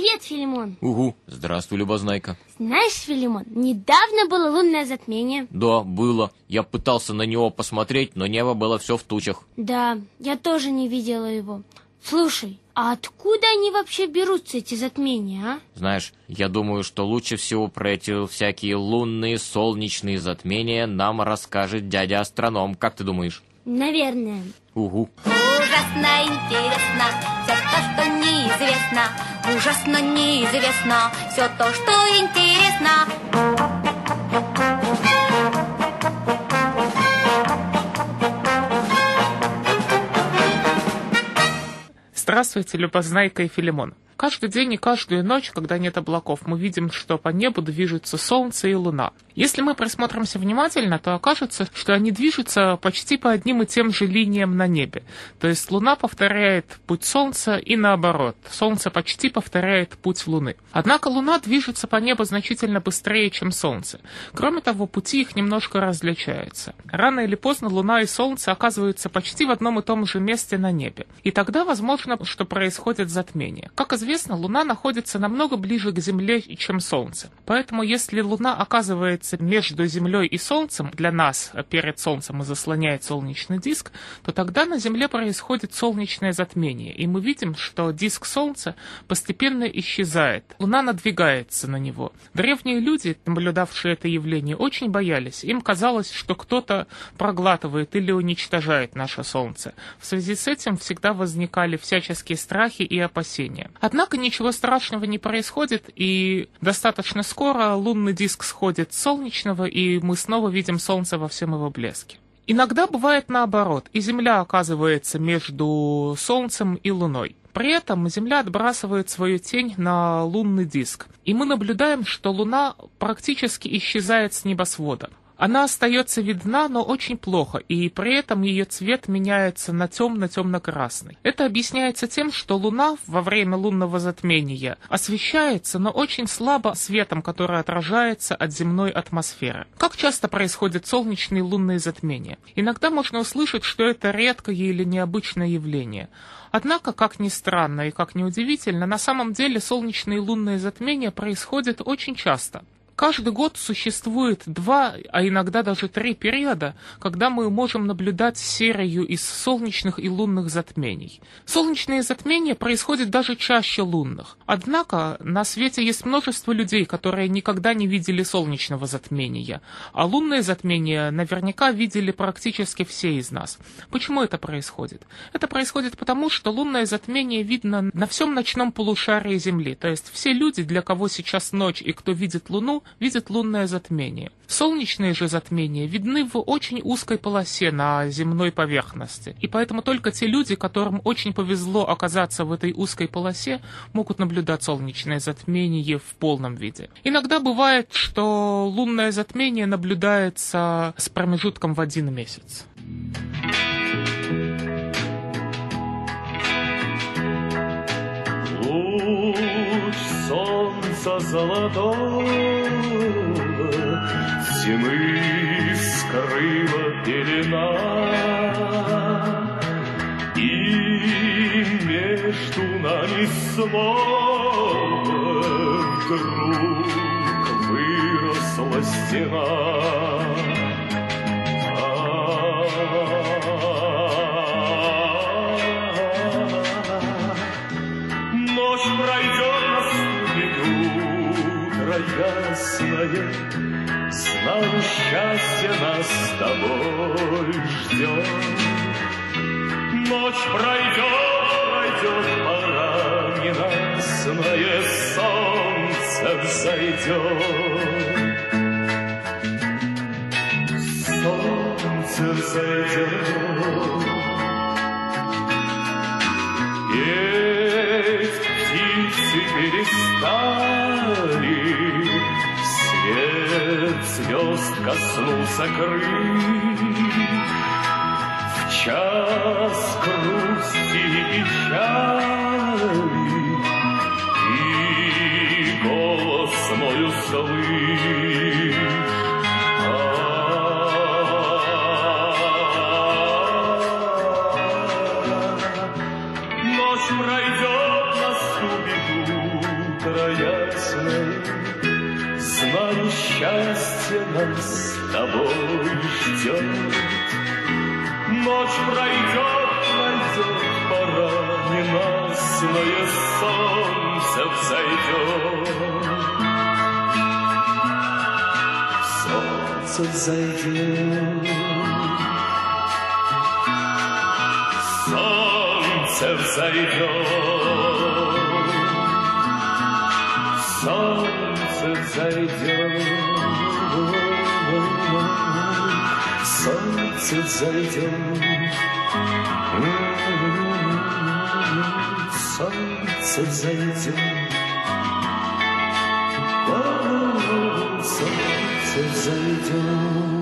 Привет, Филимон. Угу, здравствуй, Любознайка. Знаешь, Филимон, недавно было лунное затмение. Да, было. Я пытался на него посмотреть, но небо было все в тучах. Да, я тоже не видела его. Слушай, а откуда они вообще берутся, эти затмения, а? Знаешь, я думаю, что лучше всего про эти всякие лунные, солнечные затмения нам расскажет дядя-астроном. Как ты думаешь? Наверное. Угу. Ужасно интересно все то, что неизвестно. Ужасно неизвестно все то, что интересно. Здравствуйте, Любознайка и Филимон. Каждый день и каждую ночь, когда нет облаков, мы видим, что по небу движется Солнце и Луна. Если мы присмотримся внимательно, то окажется, что они движутся почти по одним и тем же линиям на небе. То есть Луна повторяет путь Солнца и наоборот. Солнце почти повторяет путь Луны. Однако Луна движется по небу значительно быстрее, чем Солнце. Кроме того, пути их немножко различаются. Рано или поздно Луна и Солнце оказываются почти в одном и том же месте на небе. И тогда возможно, что происходит затмение. Как известно, известно, Луна находится намного ближе к Земле, чем Солнце. Поэтому если Луна оказывается между Землей и Солнцем, для нас перед Солнцем и заслоняет солнечный диск, то тогда на Земле происходит солнечное затмение, и мы видим, что диск Солнца постепенно исчезает. Луна надвигается на него. Древние люди, наблюдавшие это явление, очень боялись. Им казалось, что кто-то проглатывает или уничтожает наше Солнце. В связи с этим всегда возникали всяческие страхи и опасения. Однако Однако ничего страшного не происходит, и достаточно скоро лунный диск сходит с солнечного, и мы снова видим Солнце во всем его блеске. Иногда бывает наоборот, и Земля оказывается между Солнцем и Луной. При этом Земля отбрасывает свою тень на лунный диск, и мы наблюдаем, что Луна практически исчезает с небосвода. Она остается видна, но очень плохо, и при этом ее цвет меняется на темно-темно-красный. Это объясняется тем, что Луна во время лунного затмения освещается, но очень слабо светом, который отражается от земной атмосферы. Как часто происходят солнечные лунные затмения? Иногда можно услышать, что это редкое или необычное явление. Однако, как ни странно и как ни удивительно, на самом деле солнечные лунные затмения происходят очень часто. Каждый год существует два, а иногда даже три периода, когда мы можем наблюдать серию из солнечных и лунных затмений. Солнечные затмения происходят даже чаще лунных. Однако на свете есть множество людей, которые никогда не видели солнечного затмения, а лунные затмения наверняка видели практически все из нас. Почему это происходит? Это происходит потому, что лунное затмение видно на всем ночном полушарии Земли, то есть все люди, для кого сейчас ночь и кто видит Луну, видят лунное затмение. Солнечные же затмения видны в очень узкой полосе на земной поверхности. И поэтому только те люди, которым очень повезло оказаться в этой узкой полосе, могут наблюдать солнечное затмение в полном виде. Иногда бывает, что лунное затмение наблюдается с промежутком в один месяц. Луч солнца золотого Тьмы скрыла пелена. И между нами снова Вдруг выросла стена ясное, Знаю, счастье нас с тобой ждет. Ночь пройдет, пройдет, пора ненастное солнце взойдет. Солнце взойдет. Петь птицы перестали, звезд коснулся крыль. В час грусти и печали И голос мой услышь. Ночь пройдет, наступит утро ясное, Знаю, счастье нас с тобой ждет. Ночь пройдет, пройдет, пора ненастное солнце взойдет. Солнце взойдет. Солнце взойдет. Солнце взойдет. Солнце взойдет. Солнце взойдет. Солнце взойдет.